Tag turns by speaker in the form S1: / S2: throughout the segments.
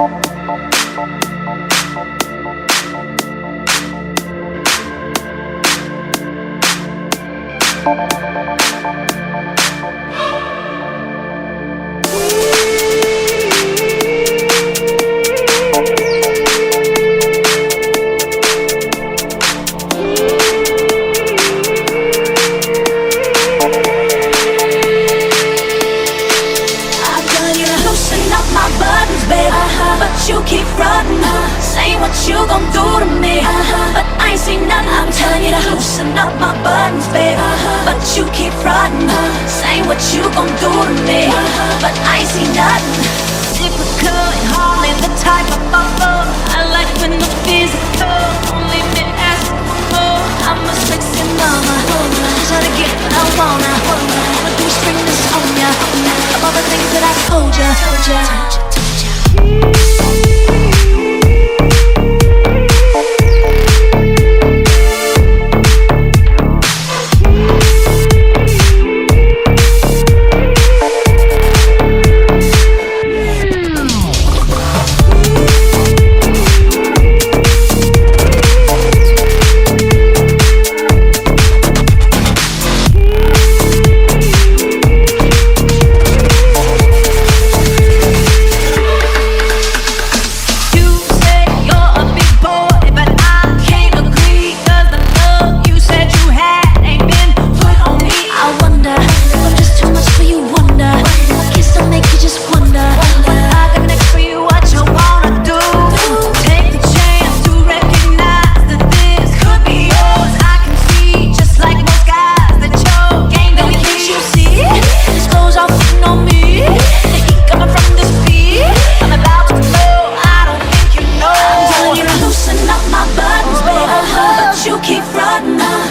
S1: Thank you keep frontin', saying what you gon' do to me. Uh-huh. But I ain't seen nothing. I'm telling you to loosen up my buttons, babe. Uh-huh. But you keep frontin', uh-huh. saying what you gon' do to me. But I ain't seen nothing. Typical and hardly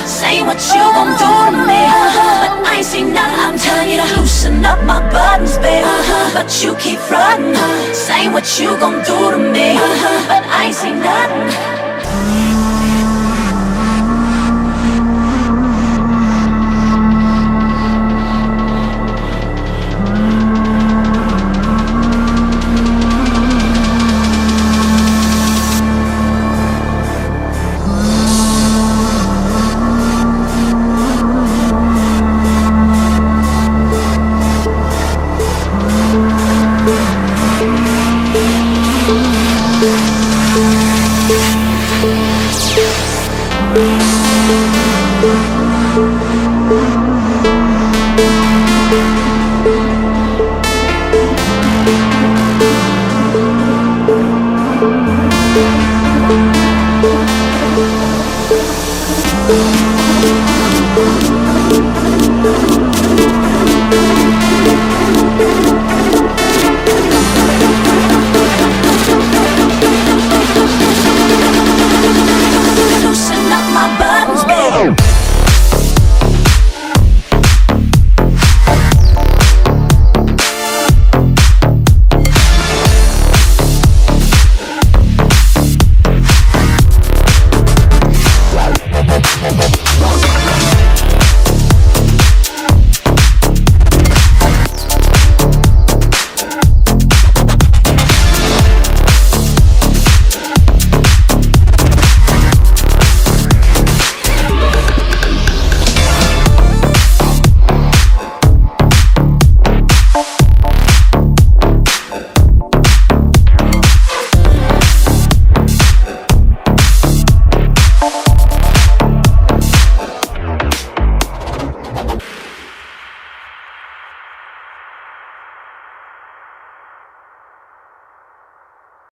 S1: saying what you gon' do to me. Uh-huh. But I ain't seen nothing. I'm telling you to loosen up my buttons, baby. Uh-huh. But you keep frontin', uh-huh. Say what you gon' do to me. But I ain't seen nothing. Thank you.